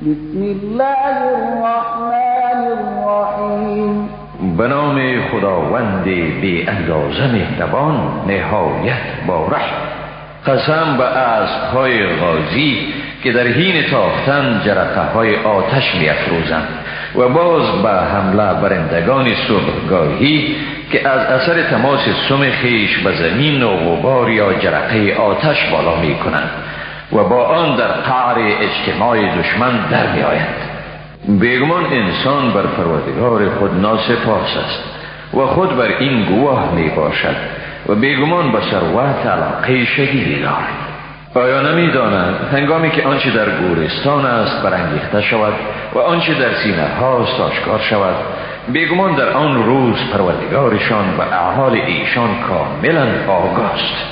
بسم الله الرحمن الرحیم. به نام خداوند بی اندازه مهربان نهایت بارح قسم به های غازی که در حین تاختن جرقه های آتش می و باز به حمله برندگان صبحگاهی که از اثر تماس سم خیش به زمین و غبار یا جرقه آتش بالا می کنند و با آن در قعر اجتماع دشمن در می آیند. بیگمان انسان بر پروردگار خود ناسپاس است و خود بر این گواه می باشد و بیگمان به ثروت علاقه شدیدی دارد آیا نمی داند هنگامی که آنچه در گورستان است برانگیخته شود و آنچه در سینه هاست آشکار شود بیگمان در آن روز پروردگارشان و اعمال ایشان کاملا آگاست